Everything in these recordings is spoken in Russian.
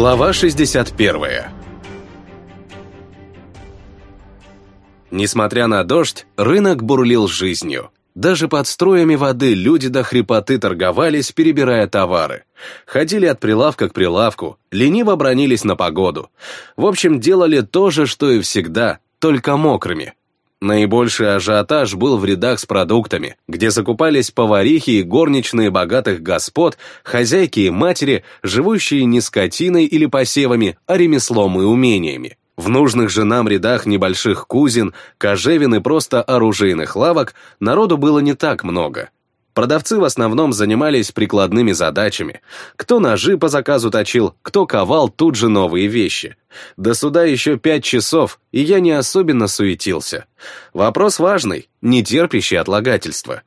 Глава 61 Несмотря на дождь, рынок бурлил жизнью. Даже под струями воды люди до хрипоты торговались, перебирая товары. Ходили от прилавка к прилавку, лениво бронились на погоду. В общем, делали то же, что и всегда, только мокрыми. Наибольший ажиотаж был в рядах с продуктами, где закупались поварихи и горничные богатых господ, хозяйки и матери, живущие не скотиной или посевами, а ремеслом и умениями. В нужных же нам рядах небольших кузин, кожевин и просто оружейных лавок народу было не так много. Продавцы в основном занимались прикладными задачами. Кто ножи по заказу точил, кто ковал тут же новые вещи. До суда еще пять часов, и я не особенно суетился. Вопрос важный, не терпящий отлагательства.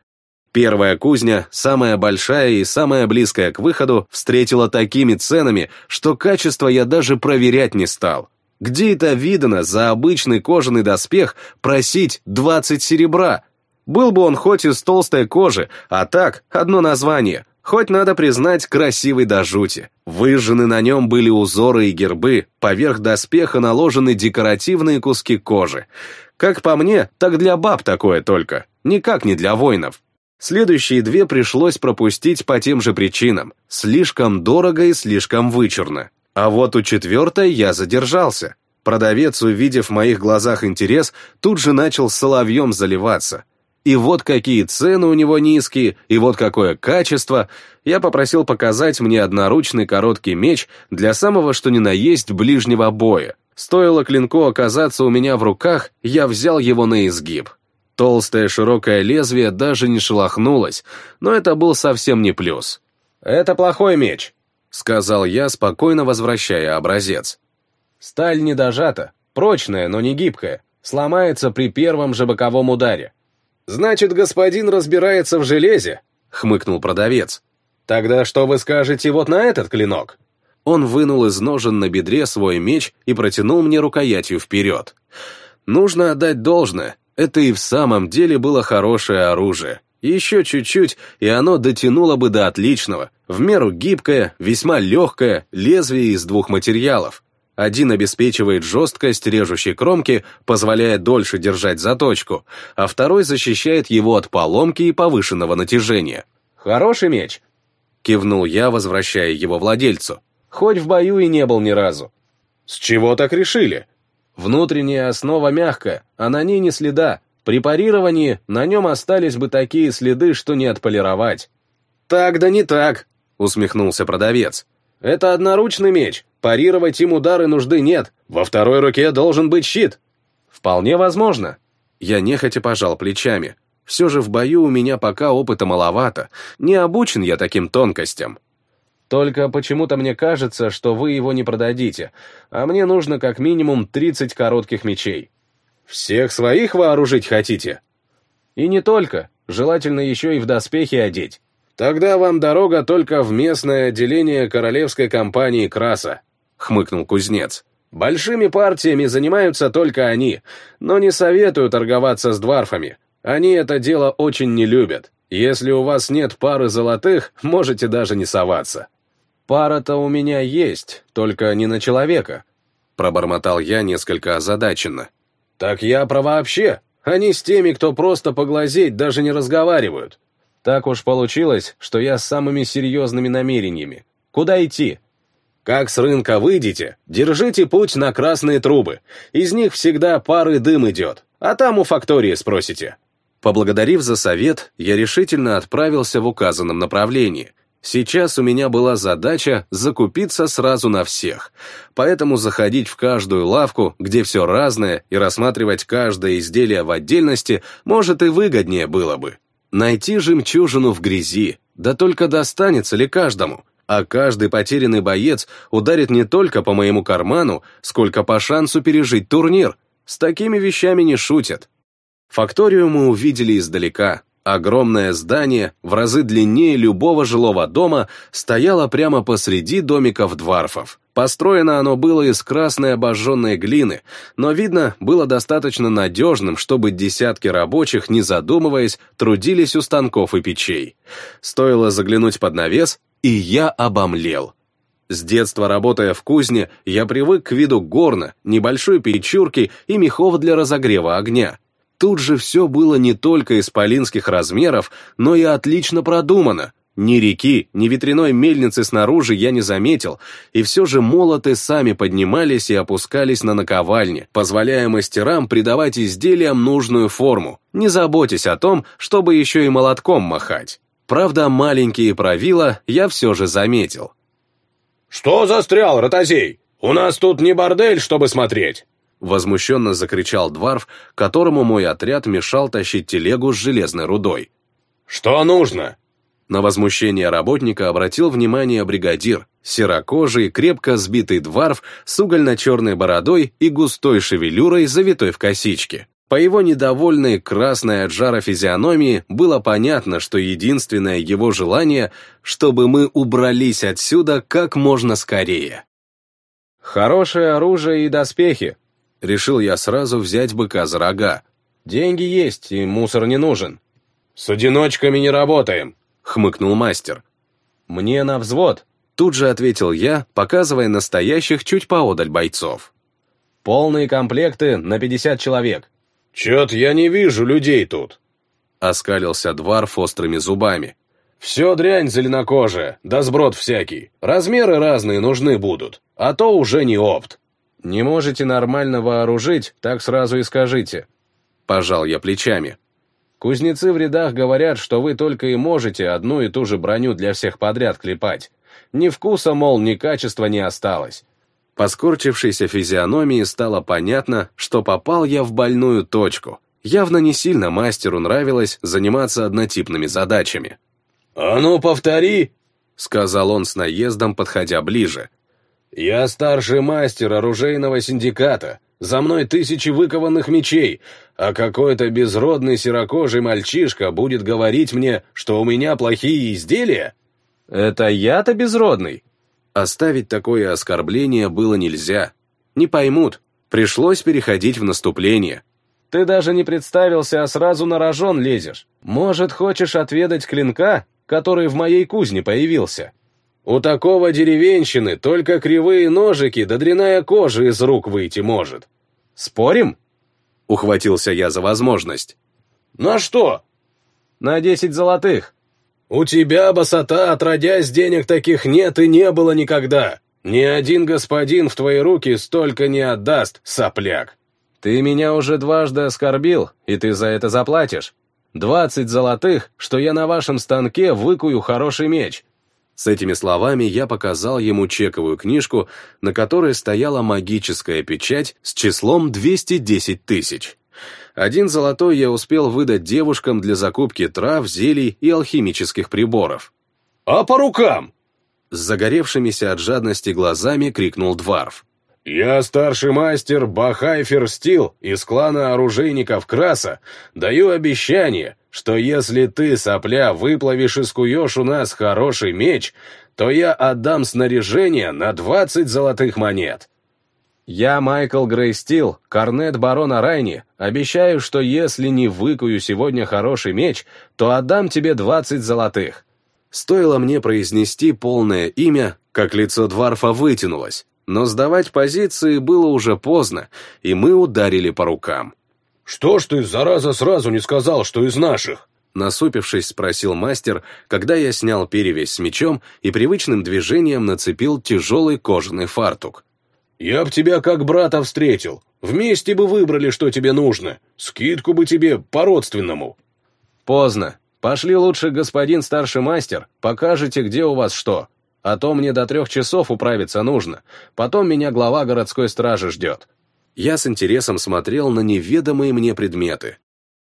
Первая кузня, самая большая и самая близкая к выходу, встретила такими ценами, что качество я даже проверять не стал. Где это видано за обычный кожаный доспех просить 20 серебра? Был бы он хоть из толстой кожи, а так, одно название. Хоть надо признать, красивый до жути. Выжжены на нем были узоры и гербы, поверх доспеха наложены декоративные куски кожи. Как по мне, так для баб такое только, никак не для воинов. Следующие две пришлось пропустить по тем же причинам. Слишком дорого и слишком вычурно. А вот у четвертой я задержался. Продавец, увидев в моих глазах интерес, тут же начал соловьем заливаться. И вот какие цены у него низкие, и вот какое качество. Я попросил показать мне одноручный короткий меч для самого что ни на есть ближнего боя. Стоило клинку оказаться у меня в руках, я взял его на изгиб. Толстое широкое лезвие даже не шелохнулось, но это был совсем не плюс. «Это плохой меч», — сказал я, спокойно возвращая образец. «Сталь не дожата, прочная, но не гибкая, сломается при первом же боковом ударе. «Значит, господин разбирается в железе?» — хмыкнул продавец. «Тогда что вы скажете вот на этот клинок?» Он вынул из ножен на бедре свой меч и протянул мне рукоятью вперед. Нужно отдать должное, это и в самом деле было хорошее оружие. Еще чуть-чуть, и оно дотянуло бы до отличного, в меру гибкое, весьма легкое, лезвие из двух материалов. Один обеспечивает жесткость режущей кромки, позволяя дольше держать заточку, а второй защищает его от поломки и повышенного натяжения. «Хороший меч!» — кивнул я, возвращая его владельцу. «Хоть в бою и не был ни разу». «С чего так решили?» «Внутренняя основа мягкая, а на ней не следа. При парировании на нем остались бы такие следы, что не отполировать». «Так да не так», — усмехнулся продавец. «Это одноручный меч, Парировать им удары нужды нет. Во второй руке должен быть щит. Вполне возможно. Я нехотя пожал плечами. Все же в бою у меня пока опыта маловато. Не обучен я таким тонкостям. Только почему-то мне кажется, что вы его не продадите, а мне нужно как минимум 30 коротких мечей. Всех своих вооружить хотите? И не только, желательно еще и в доспехи одеть. Тогда вам дорога только в местное отделение королевской компании Краса хмыкнул кузнец. Большими партиями занимаются только они, но не советую торговаться с дварфами. Они это дело очень не любят. Если у вас нет пары золотых, можете даже не соваться. Пара-то у меня есть, только не на человека. Пробормотал я несколько озадаченно. Так я про вообще. Они с теми, кто просто поглазеть, даже не разговаривают. Так уж получилось, что я с самыми серьезными намерениями. Куда идти? Как с рынка выйдете, держите путь на красные трубы. Из них всегда пары дым идет. А там у фактории спросите. Поблагодарив за совет, я решительно отправился в указанном направлении. Сейчас у меня была задача закупиться сразу на всех, поэтому заходить в каждую лавку, где все разное, и рассматривать каждое изделие в отдельности, может и выгоднее было бы. Найти жемчужину в грязи, да только достанется ли каждому? а каждый потерянный боец ударит не только по моему карману, сколько по шансу пережить турнир. С такими вещами не шутят. Факторию мы увидели издалека. Огромное здание, в разы длиннее любого жилого дома, стояло прямо посреди домиков дварфов. Построено оно было из красной обожженной глины, но, видно, было достаточно надежным, чтобы десятки рабочих, не задумываясь, трудились у станков и печей. Стоило заглянуть под навес, и я обомлел. С детства, работая в кузне, я привык к виду горна, небольшой печурки и мехов для разогрева огня. Тут же все было не только исполинских размеров, но и отлично продумано. Ни реки, ни ветряной мельницы снаружи я не заметил, и все же молоты сами поднимались и опускались на наковальне, позволяя мастерам придавать изделиям нужную форму, не заботясь о том, чтобы еще и молотком махать. Правда, маленькие правила я все же заметил. «Что застрял, ротозей? У нас тут не бордель, чтобы смотреть!» Возмущенно закричал Дварф, которому мой отряд мешал тащить телегу с железной рудой. «Что нужно?» На возмущение работника обратил внимание бригадир, серокожий, крепко сбитый дварф с угольно-черной бородой и густой шевелюрой, завитой в косичке. По его недовольной красной от жара физиономии было понятно, что единственное его желание, чтобы мы убрались отсюда как можно скорее. «Хорошее оружие и доспехи», — решил я сразу взять быка за рога. «Деньги есть, и мусор не нужен». «С одиночками не работаем», — хмыкнул мастер. «Мне на взвод», — тут же ответил я, показывая настоящих чуть поодаль бойцов. «Полные комплекты на 50 человек. «Чет я не вижу людей тут», — оскалился Дварф острыми зубами. «Все дрянь зеленокожая, да сброд всякий. Размеры разные нужны будут, а то уже не опт». «Не можете нормально вооружить, так сразу и скажите». Пожал я плечами. «Кузнецы в рядах говорят, что вы только и можете одну и ту же броню для всех подряд клепать. Ни вкуса, мол, ни качества не осталось. По скорчившейся физиономии стало понятно, что попал я в больную точку. Явно не сильно мастеру нравилось заниматься однотипными задачами. «А ну, повтори!» — сказал он с наездом, подходя ближе. «Я старший мастер оружейного синдиката. За мной тысячи выкованных мечей, а какой-то безродный серокожий мальчишка будет говорить мне, что у меня плохие изделия?» «Это я-то безродный?» Оставить такое оскорбление было нельзя. Не поймут. Пришлось переходить в наступление. Ты даже не представился, а сразу на рожон лезешь. Может, хочешь отведать клинка, который в моей кузне появился? У такого деревенщины только кривые ножики да дряная кожа из рук выйти может. Спорим? Ухватился я за возможность. На что? На десять золотых. «У тебя, босота, отродясь, денег таких нет и не было никогда. Ни один господин в твои руки столько не отдаст, сопляк». «Ты меня уже дважды оскорбил, и ты за это заплатишь. Двадцать золотых, что я на вашем станке выкую хороший меч». С этими словами я показал ему чековую книжку, на которой стояла магическая печать с числом 210 тысяч. Один золотой я успел выдать девушкам для закупки трав, зелий и алхимических приборов. «А по рукам!» С загоревшимися от жадности глазами крикнул Дварф. «Я старший мастер Бахайфер Стил из клана оружейников Краса. Даю обещание, что если ты, сопля, выплавишь и скуешь у нас хороший меч, то я отдам снаряжение на двадцать золотых монет. Я, Майкл Грейстил, корнет барона Райни, обещаю, что если не выкую сегодня хороший меч, то отдам тебе двадцать золотых. Стоило мне произнести полное имя, как лицо Дварфа вытянулось, но сдавать позиции было уже поздно, и мы ударили по рукам. «Что ж ты, зараза, сразу не сказал, что из наших?» Насупившись, спросил мастер, когда я снял перевязь с мечом и привычным движением нацепил тяжелый кожаный фартук. Я б тебя как брата встретил. Вместе бы выбрали, что тебе нужно. Скидку бы тебе по-родственному». «Поздно. Пошли лучше, господин старший мастер, покажете, где у вас что. А то мне до трех часов управиться нужно. Потом меня глава городской стражи ждет». Я с интересом смотрел на неведомые мне предметы.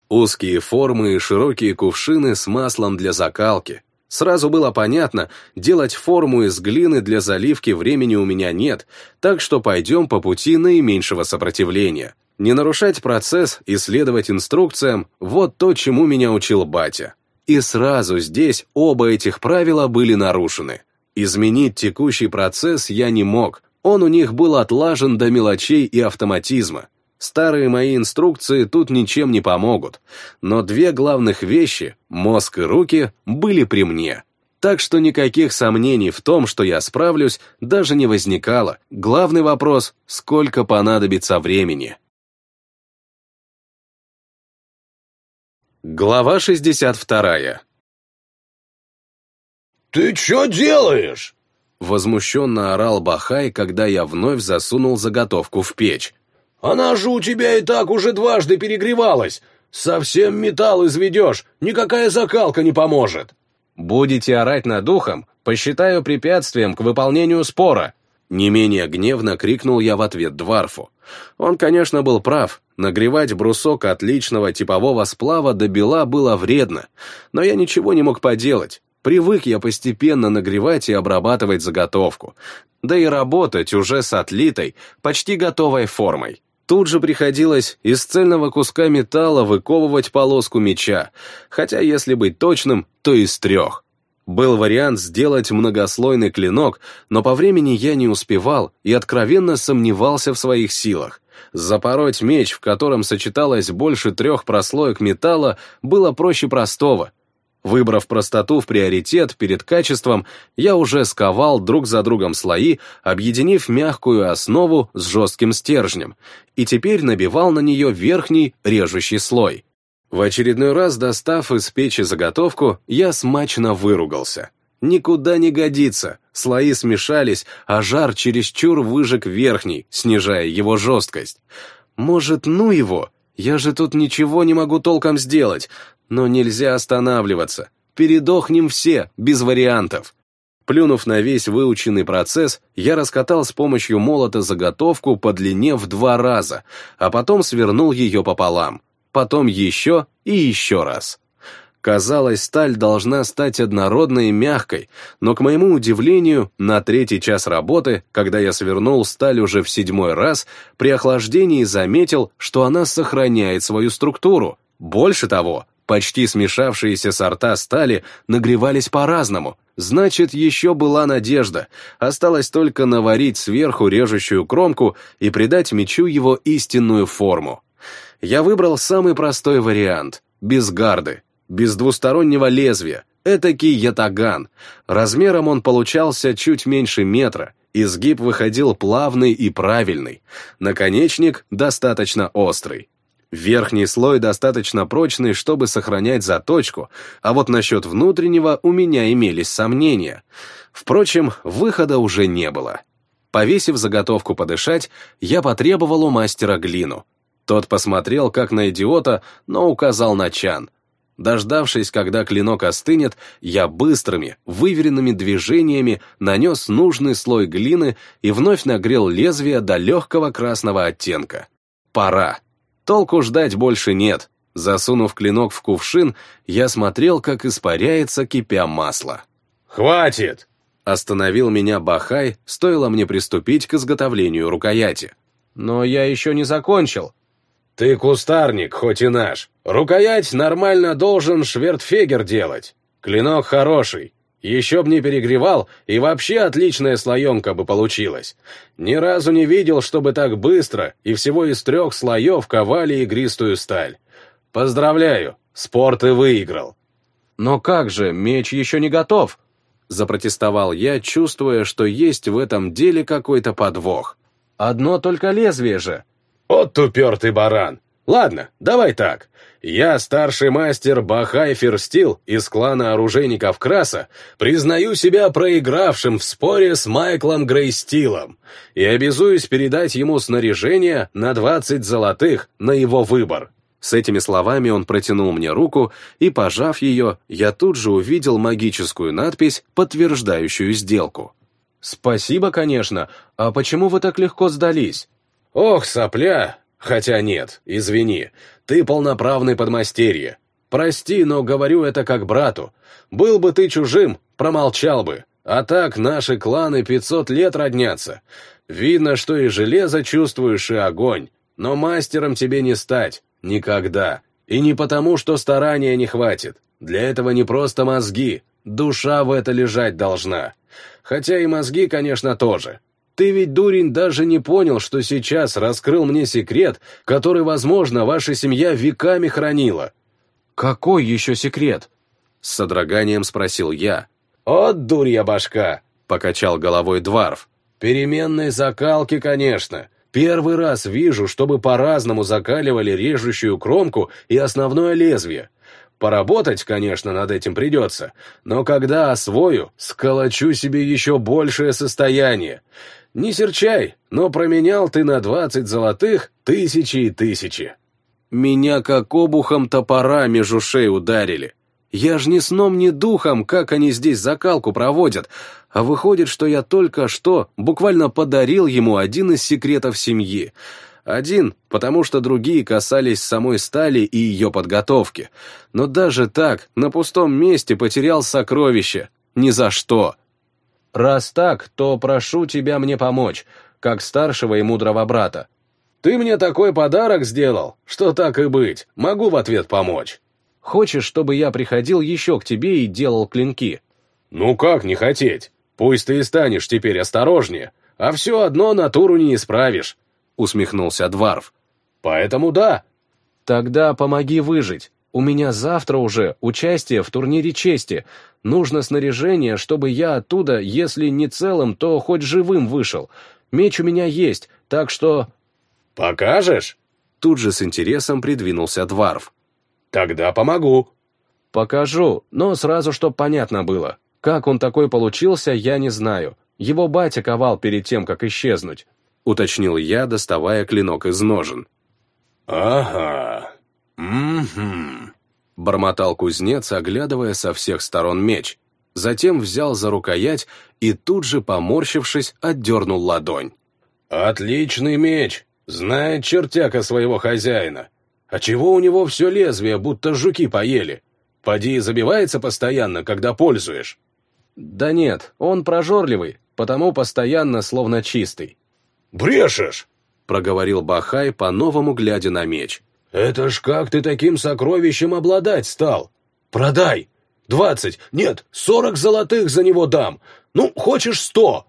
Узкие формы и широкие кувшины с маслом для закалки, Сразу было понятно, делать форму из глины для заливки времени у меня нет, так что пойдем по пути наименьшего сопротивления. Не нарушать процесс и следовать инструкциям – вот то, чему меня учил батя. И сразу здесь оба этих правила были нарушены. Изменить текущий процесс я не мог, он у них был отлажен до мелочей и автоматизма. Старые мои инструкции тут ничем не помогут, но две главных вещи, мозг и руки, были при мне. Так что никаких сомнений в том, что я справлюсь, даже не возникало. Главный вопрос — сколько понадобится времени. Глава 62. «Ты что делаешь?» Возмущенно орал Бахай, когда я вновь засунул заготовку в печь. «Она же у тебя и так уже дважды перегревалась. Совсем металл изведешь, никакая закалка не поможет». «Будете орать над духом, посчитаю препятствием к выполнению спора», не менее гневно крикнул я в ответ Дварфу. Он, конечно, был прав. Нагревать брусок отличного типового сплава до бела было вредно. Но я ничего не мог поделать. Привык я постепенно нагревать и обрабатывать заготовку. Да и работать уже с отлитой, почти готовой формой. Тут же приходилось из цельного куска металла выковывать полоску меча, хотя, если быть точным, то из трех. Был вариант сделать многослойный клинок, но по времени я не успевал и откровенно сомневался в своих силах. Запороть меч, в котором сочеталось больше трех прослоек металла, было проще простого. Выбрав простоту в приоритет перед качеством, я уже сковал друг за другом слои, объединив мягкую основу с жестким стержнем, и теперь набивал на нее верхний режущий слой. В очередной раз, достав из печи заготовку, я смачно выругался. Никуда не годится, слои смешались, а жар чересчур выжег верхний, снижая его жесткость. Может, ну его? Я же тут ничего не могу толком сделать, но нельзя останавливаться. Передохнем все, без вариантов. Плюнув на весь выученный процесс, я раскатал с помощью молота заготовку по длине в два раза, а потом свернул ее пополам потом еще и еще раз. Казалось, сталь должна стать однородной и мягкой, но, к моему удивлению, на третий час работы, когда я свернул сталь уже в седьмой раз, при охлаждении заметил, что она сохраняет свою структуру. Больше того, почти смешавшиеся сорта стали нагревались по-разному, значит, еще была надежда, осталось только наварить сверху режущую кромку и придать мечу его истинную форму я выбрал самый простой вариант, без гарды, без двустороннего лезвия, этакий ятаган. Размером он получался чуть меньше метра, изгиб выходил плавный и правильный, наконечник достаточно острый. Верхний слой достаточно прочный, чтобы сохранять заточку, а вот насчет внутреннего у меня имелись сомнения. Впрочем, выхода уже не было. Повесив заготовку подышать, я потребовал у мастера глину, тот посмотрел, как на идиота, но указал на чан. Дождавшись, когда клинок остынет, я быстрыми, выверенными движениями нанес нужный слой глины и вновь нагрел лезвие до легкого красного оттенка. Пора. Толку ждать больше нет. Засунув клинок в кувшин, я смотрел, как испаряется, кипя масло. «Хватит!» Остановил меня Бахай, стоило мне приступить к изготовлению рукояти. «Но я еще не закончил», «Ты кустарник, хоть и наш. Рукоять нормально должен швертфегер делать. Клинок хороший. Еще б не перегревал, и вообще отличная слоемка бы получилась. Ни разу не видел, чтобы так быстро и всего из трех слоев ковали игристую сталь. Поздравляю, спор ты выиграл». «Но как же, меч еще не готов?» Запротестовал я, чувствуя, что есть в этом деле какой-то подвох. «Одно только лезвие же». «Вот тупертый баран! Ладно, давай так. Я, старший мастер Бахай Ферстил из клана оружейников Краса, признаю себя проигравшим в споре с Майклом Грейстилом и обязуюсь передать ему снаряжение на 20 золотых на его выбор». С этими словами он протянул мне руку, и, пожав ее, я тут же увидел магическую надпись, подтверждающую сделку. «Спасибо, конечно. А почему вы так легко сдались?» «Ох, сопля! Хотя нет, извини, ты полноправный подмастерье. Прости, но говорю это как брату. Был бы ты чужим, промолчал бы. А так наши кланы пятьсот лет роднятся. Видно, что и железо чувствуешь, и огонь. Но мастером тебе не стать. Никогда. И не потому, что старания не хватит. Для этого не просто мозги. Душа в это лежать должна. Хотя и мозги, конечно, тоже. Ты ведь, дурень, даже не понял, что сейчас раскрыл мне секрет, который, возможно, ваша семья веками хранила». «Какой еще секрет?» С содроганием спросил я. «От дурья башка!» — покачал головой Дварф. «Переменной закалки, конечно. Первый раз вижу, чтобы по-разному закаливали режущую кромку и основное лезвие. Поработать, конечно, над этим придется, но когда освою, сколочу себе еще большее состояние. Не серчай, но променял ты на двадцать золотых тысячи и тысячи. Меня как обухом топора меж ушей ударили. Я ж ни сном, ни духом, как они здесь закалку проводят, а выходит, что я только что буквально подарил ему один из секретов семьи. Один, потому что другие касались самой стали и ее подготовки. Но даже так, на пустом месте потерял сокровище. Ни за что. Раз так, то прошу тебя мне помочь, как старшего и мудрого брата. Ты мне такой подарок сделал, что так и быть, могу в ответ помочь. Хочешь, чтобы я приходил еще к тебе и делал клинки? Ну как не хотеть? Пусть ты и станешь теперь осторожнее, а все одно натуру не исправишь, усмехнулся Дварф. Поэтому да. Тогда помоги выжить. У меня завтра уже участие в турнире чести. Нужно снаряжение, чтобы я оттуда, если не целым, то хоть живым вышел. Меч у меня есть, так что... Покажешь? Тут же с интересом придвинулся Дварф. Тогда помогу. Покажу, но сразу, чтоб понятно было. Как он такой получился, я не знаю. Его батя ковал перед тем, как исчезнуть. Уточнил я, доставая клинок из ножен. Ага. Угу. Бормотал кузнец, оглядывая со всех сторон меч. Затем взял за рукоять и тут же, поморщившись, отдернул ладонь. «Отличный меч! Знает чертяка своего хозяина. А чего у него все лезвие, будто жуки поели? Поди забивается постоянно, когда пользуешь. Да нет, он прожорливый, потому постоянно словно чистый. Брешешь! проговорил Бахай, по-новому глядя на меч. «Это ж как ты таким сокровищем обладать стал? Продай! Двадцать, нет, сорок золотых за него дам! Ну, хочешь сто!»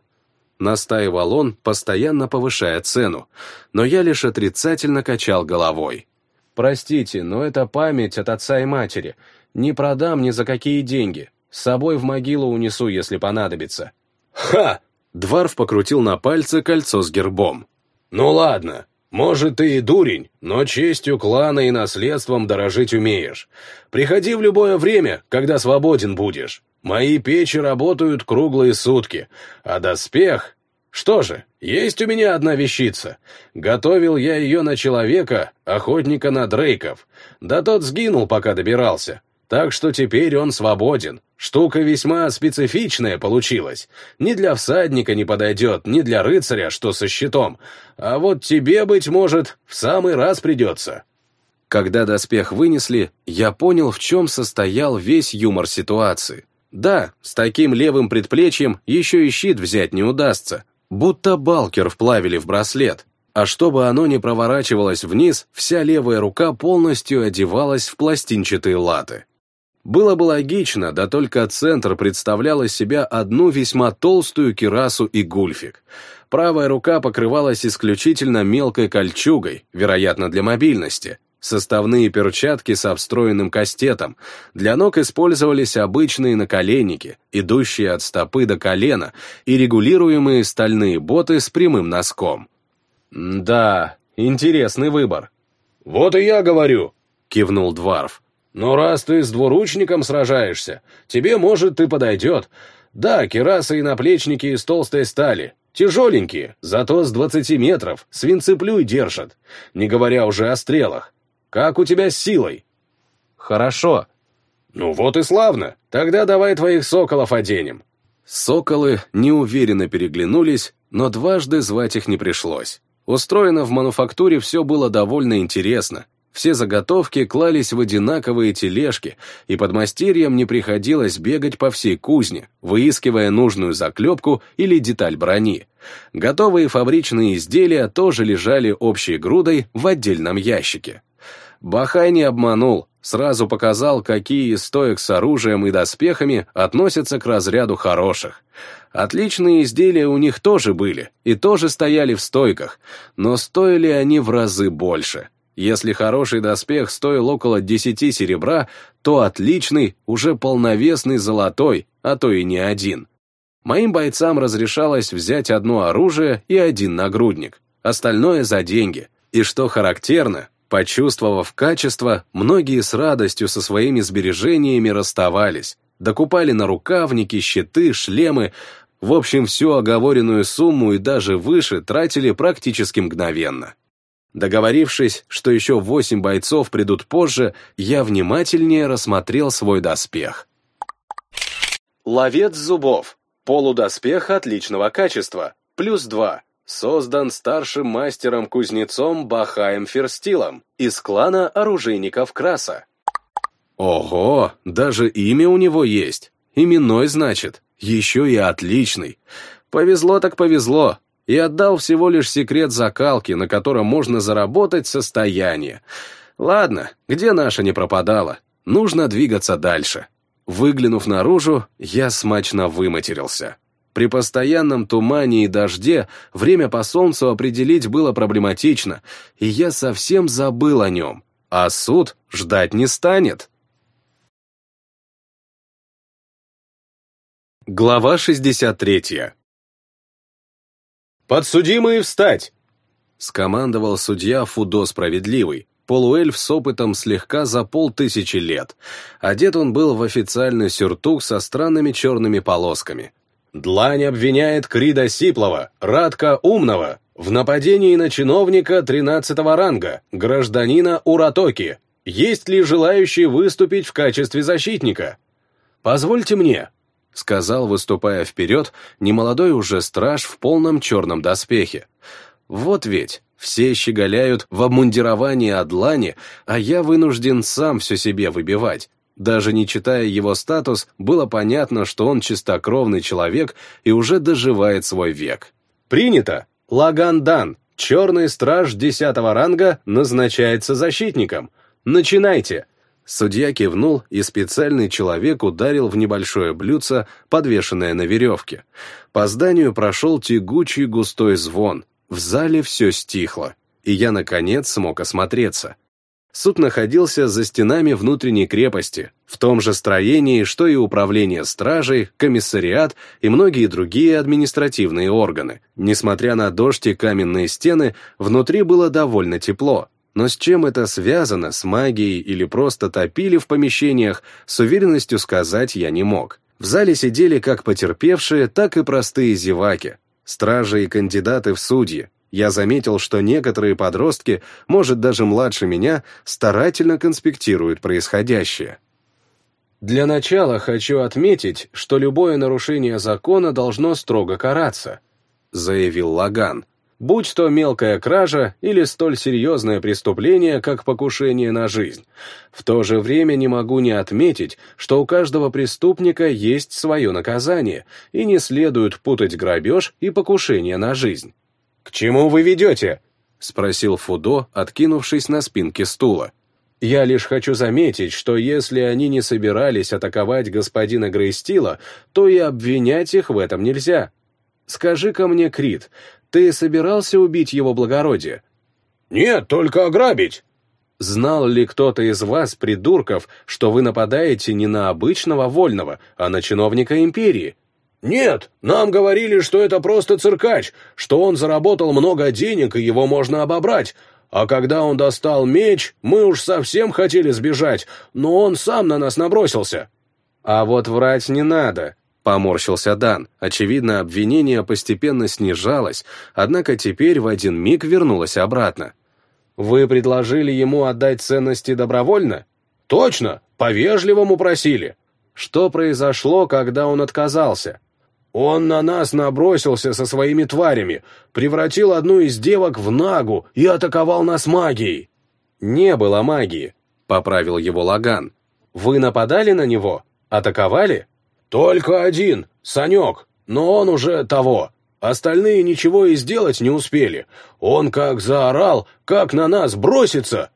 Настаивал он, постоянно повышая цену, но я лишь отрицательно качал головой. Простите, но это память от отца и матери. Не продам ни за какие деньги. С собой в могилу унесу, если понадобится». «Ха!» Дварф покрутил на пальце кольцо с гербом. «Ну ладно, может, ты и дурень, но честью клана и наследством дорожить умеешь. Приходи в любое время, когда свободен будешь. Мои печи работают круглые сутки, а доспех что же, есть у меня одна вещица. Готовил я ее на человека, охотника на дрейков. Да тот сгинул, пока добирался. Так что теперь он свободен. Штука весьма специфичная получилась. Ни для всадника не подойдет, ни для рыцаря, что со щитом. А вот тебе, быть может, в самый раз придется. Когда доспех вынесли, я понял, в чем состоял весь юмор ситуации. Да, с таким левым предплечьем еще и щит взять не удастся, Будто балкер вплавили в браслет, а чтобы оно не проворачивалось вниз, вся левая рука полностью одевалась в пластинчатые латы. Было бы логично, да только центр представлял из себя одну весьма толстую кирасу и гульфик. Правая рука покрывалась исключительно мелкой кольчугой, вероятно, для мобильности, Составные перчатки со встроенным кастетом. Для ног использовались обычные наколенники, идущие от стопы до колена, и регулируемые стальные боты с прямым носком. «Да, интересный выбор». «Вот и я говорю», — кивнул Дварф. «Но раз ты с двуручником сражаешься, тебе, может, и подойдет. Да, керасы и наплечники из толстой стали, Тяжеленькие, зато с двадцати метров, свинцеплюй держат, не говоря уже о стрелах. Как у тебя с силой?» «Хорошо». «Ну вот и славно. Тогда давай твоих соколов оденем». Соколы неуверенно переглянулись, но дважды звать их не пришлось. Устроено в мануфактуре все было довольно интересно. Все заготовки клались в одинаковые тележки, и подмастерьям не приходилось бегать по всей кузне, выискивая нужную заклепку или деталь брони. Готовые фабричные изделия тоже лежали общей грудой в отдельном ящике. Бахай не обманул, сразу показал, какие из стоек с оружием и доспехами относятся к разряду хороших. Отличные изделия у них тоже были, и тоже стояли в стойках, но стоили они в разы больше. Если хороший доспех стоил около 10 серебра, то отличный, уже полновесный золотой, а то и не один. Моим бойцам разрешалось взять одно оружие и один нагрудник, остальное за деньги. И что характерно, почувствовав качество, многие с радостью со своими сбережениями расставались, докупали на рукавники, щиты, шлемы, в общем, всю оговоренную сумму и даже выше тратили практически мгновенно. Договорившись, что еще восемь бойцов придут позже, я внимательнее рассмотрел свой доспех. Ловец зубов. Полудоспех отличного качества. Плюс два. Создан старшим мастером-кузнецом Бахаем Ферстилом из клана оружейников Краса. Ого, даже имя у него есть. Именной, значит. Еще и отличный. Повезло так повезло. И отдал всего лишь секрет закалки, на котором можно заработать состояние. Ладно, где наша не пропадала? Нужно двигаться дальше. Выглянув наружу, я смачно выматерился. При постоянном тумане и дожде время по солнцу определить было проблематично, и я совсем забыл о нем. А суд ждать не станет. Глава 63 «Подсудимые встать!» — скомандовал судья Фудо Справедливый, полуэльф с опытом слегка за полтысячи лет. Одет он был в официальный сюртук со странными черными полосками. «Длань обвиняет Крида Сиплова, Радка Умного, в нападении на чиновника 13 ранга, гражданина Уратоки. Есть ли желающие выступить в качестве защитника? Позвольте мне», — сказал, выступая вперед, немолодой уже страж в полном черном доспехе. «Вот ведь, все щеголяют в обмундировании Адлани, а я вынужден сам все себе выбивать. Даже не читая его статус, было понятно, что он чистокровный человек и уже доживает свой век. «Принято! Лаган Дан, черный страж десятого ранга, назначается защитником. Начинайте!» Судья кивнул, и специальный человек ударил в небольшое блюдце, подвешенное на веревке. По зданию прошел тягучий густой звон, в зале все стихло, и я, наконец, смог осмотреться. Суд находился за стенами внутренней крепости, в том же строении, что и управление стражей, комиссариат и многие другие административные органы. Несмотря на дождь и каменные стены, внутри было довольно тепло. Но с чем это связано, с магией или просто топили в помещениях, с уверенностью сказать я не мог. В зале сидели как потерпевшие, так и простые зеваки, стражи и кандидаты в судьи. Я заметил, что некоторые подростки, может даже младше меня, старательно конспектируют происходящее. Для начала хочу отметить, что любое нарушение закона должно строго караться, заявил Лаган. Будь то мелкая кража или столь серьезное преступление, как покушение на жизнь. В то же время не могу не отметить, что у каждого преступника есть свое наказание, и не следует путать грабеж и покушение на жизнь. «К чему вы ведете?» — спросил Фудо, откинувшись на спинке стула. «Я лишь хочу заметить, что если они не собирались атаковать господина Грейстила, то и обвинять их в этом нельзя. Скажи-ка мне, Крит, ты собирался убить его благородие?» «Нет, только ограбить». «Знал ли кто-то из вас, придурков, что вы нападаете не на обычного вольного, а на чиновника империи?» «Нет, нам говорили, что это просто циркач, что он заработал много денег и его можно обобрать. А когда он достал меч, мы уж совсем хотели сбежать, но он сам на нас набросился». «А вот врать не надо», Поморщился Дан. Очевидно, обвинение постепенно снижалось, однако теперь в один миг вернулось обратно. «Вы предложили ему отдать ценности добровольно?» «Точно! По-вежливому просили!» «Что произошло, когда он отказался?» «Он на нас набросился со своими тварями, превратил одну из девок в нагу и атаковал нас магией!» «Не было магии», — поправил его Лаган. «Вы нападали на него? Атаковали?» «Только один, Санек, но он уже того. Остальные ничего и сделать не успели. Он как заорал, как на нас бросится!»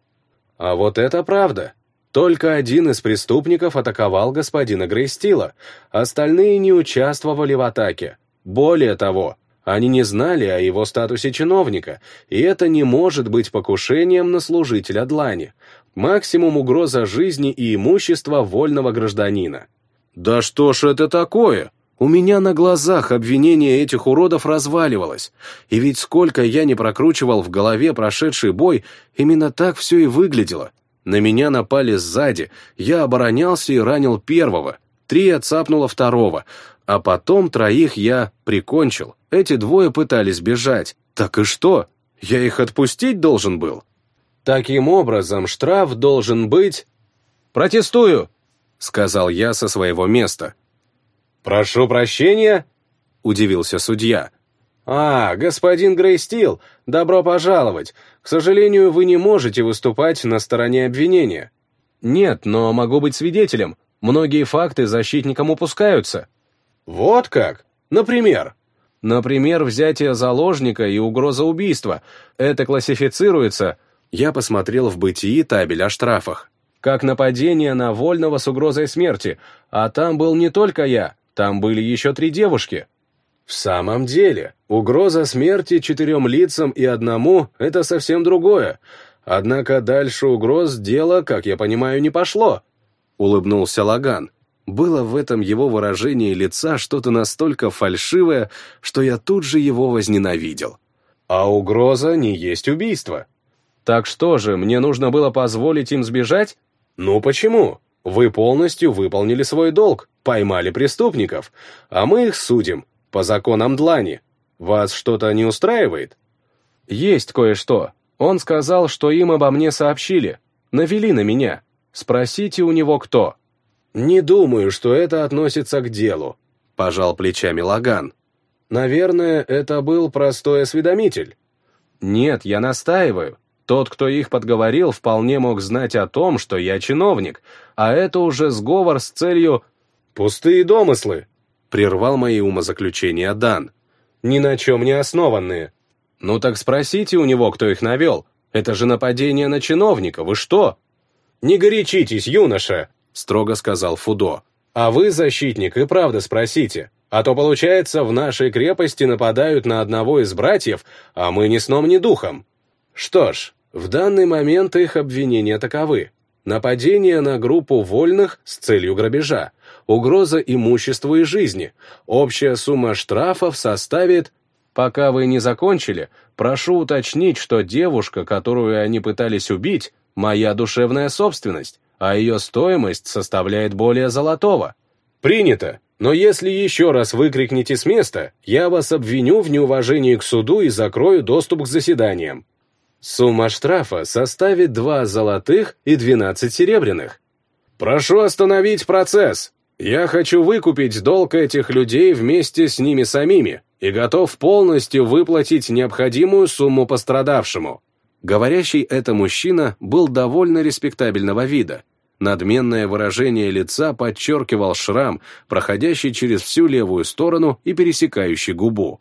А вот это правда. Только один из преступников атаковал господина Грейстила, остальные не участвовали в атаке. Более того, Они не знали о его статусе чиновника, и это не может быть покушением на служителя Длани. Максимум угроза жизни и имущества вольного гражданина. «Да что ж это такое?» У меня на глазах обвинение этих уродов разваливалось, и ведь сколько я не прокручивал в голове прошедший бой, именно так все и выглядело. На меня напали сзади, я оборонялся и ранил первого, три отцапнуло второго, а потом троих я прикончил. Эти двое пытались бежать. Так и что? Я их отпустить должен был? Таким образом, штраф должен быть... «Протестую!» — сказал я со своего места. «Прошу прощения?» — удивился судья. «А, господин Грейстил, добро пожаловать. К сожалению, вы не можете выступать на стороне обвинения». «Нет, но могу быть свидетелем. Многие факты защитникам упускаются». «Вот как? Например?» «Например, взятие заложника и угроза убийства. Это классифицируется...» Я посмотрел в бытии табель о штрафах. «Как нападение на вольного с угрозой смерти. А там был не только я, там были еще три девушки». «В самом деле, угроза смерти четырем лицам и одному — это совсем другое. Однако дальше угроз дело, как я понимаю, не пошло», — улыбнулся Лаган. Было в этом его выражении лица что-то настолько фальшивое, что я тут же его возненавидел. «А угроза не есть убийство». «Так что же, мне нужно было позволить им сбежать?» «Ну почему? Вы полностью выполнили свой долг, поймали преступников, а мы их судим, по законам Длани. Вас что-то не устраивает?» «Есть кое-что. Он сказал, что им обо мне сообщили. Навели на меня. Спросите у него, кто». «Не думаю, что это относится к делу», — пожал плечами Лаган. «Наверное, это был простой осведомитель». «Нет, я настаиваю. Тот, кто их подговорил, вполне мог знать о том, что я чиновник, а это уже сговор с целью... «Пустые домыслы», — прервал мои умозаключения Дан. «Ни на чем не основанные». «Ну так спросите у него, кто их навел. Это же нападение на чиновника, вы что?» «Не горячитесь, юноша», — строго сказал Фудо. «А вы, защитник, и правда спросите. А то, получается, в нашей крепости нападают на одного из братьев, а мы ни сном, ни духом. Что ж, в данный момент их обвинения таковы. Нападение на группу вольных с целью грабежа, угроза имуществу и жизни. Общая сумма штрафов составит... Пока вы не закончили, прошу уточнить, что девушка, которую они пытались убить, моя душевная собственность, а ее стоимость составляет более золотого. Принято. Но если еще раз выкрикнете с места, я вас обвиню в неуважении к суду и закрою доступ к заседаниям. Сумма штрафа составит 2 золотых и 12 серебряных. Прошу остановить процесс. Я хочу выкупить долг этих людей вместе с ними самими и готов полностью выплатить необходимую сумму пострадавшему. Говорящий это мужчина был довольно респектабельного вида. Надменное выражение лица подчеркивал шрам, проходящий через всю левую сторону и пересекающий губу.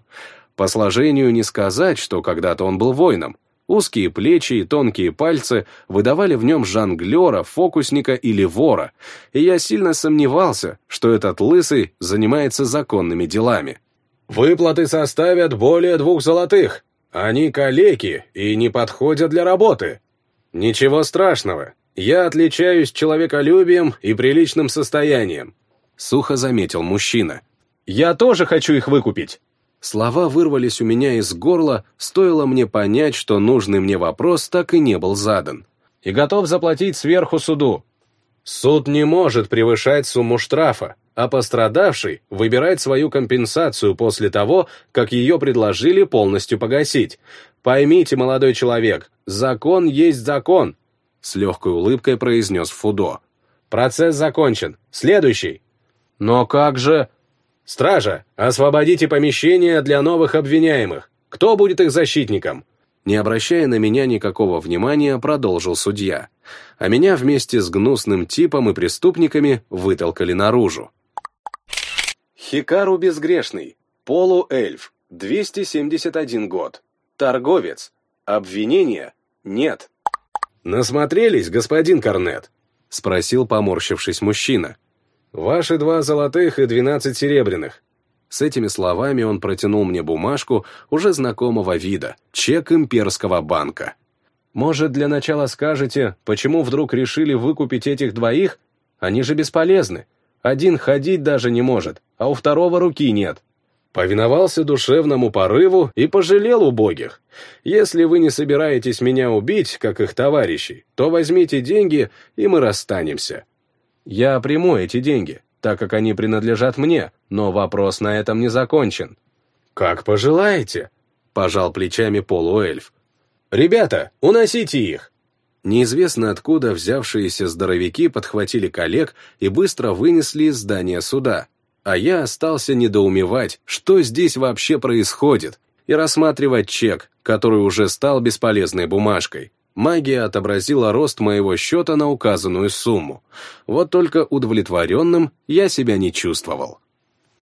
По сложению не сказать, что когда-то он был воином. Узкие плечи и тонкие пальцы выдавали в нем жонглера, фокусника или вора, и я сильно сомневался, что этот лысый занимается законными делами. «Выплаты составят более двух золотых. Они калеки и не подходят для работы. Ничего страшного, я отличаюсь человеколюбием и приличным состоянием», — сухо заметил мужчина. «Я тоже хочу их выкупить». Слова вырвались у меня из горла, стоило мне понять, что нужный мне вопрос так и не был задан. «И готов заплатить сверху суду». «Суд не может превышать сумму штрафа, а пострадавший выбирать свою компенсацию после того, как ее предложили полностью погасить. Поймите, молодой человек, закон есть закон», — с легкой улыбкой произнес Фудо. «Процесс закончен. Следующий». «Но как же...» «Стража, освободите помещение для новых обвиняемых. Кто будет их защитником?» Не обращая на меня никакого внимания, продолжил судья. А меня вместе с гнусным типом и преступниками вытолкали наружу. Хикару Безгрешный. Полуэльф. 271 год. Торговец. Обвинения? Нет. «Насмотрелись, господин Корнет?» — спросил поморщившись мужчина. «Ваши два золотых и двенадцать серебряных». С этими словами он протянул мне бумажку уже знакомого вида, чек имперского банка. «Может, для начала скажете, почему вдруг решили выкупить этих двоих? Они же бесполезны. Один ходить даже не может, а у второго руки нет». Повиновался душевному порыву и пожалел убогих. Если вы не собираетесь меня убить, как их товарищей, то возьмите деньги, и мы расстанемся. Я приму эти деньги, так как они принадлежат мне, но вопрос на этом не закончен. «Как пожелаете», — пожал плечами полуэльф. «Ребята, уносите их!» Неизвестно откуда взявшиеся здоровяки подхватили коллег и быстро вынесли из здания суда, а я остался недоумевать, что здесь вообще происходит, и рассматривать чек, который уже стал бесполезной бумажкой. Магия отобразила рост моего счета на указанную сумму. Вот только удовлетворенным я себя не чувствовал.